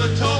the top.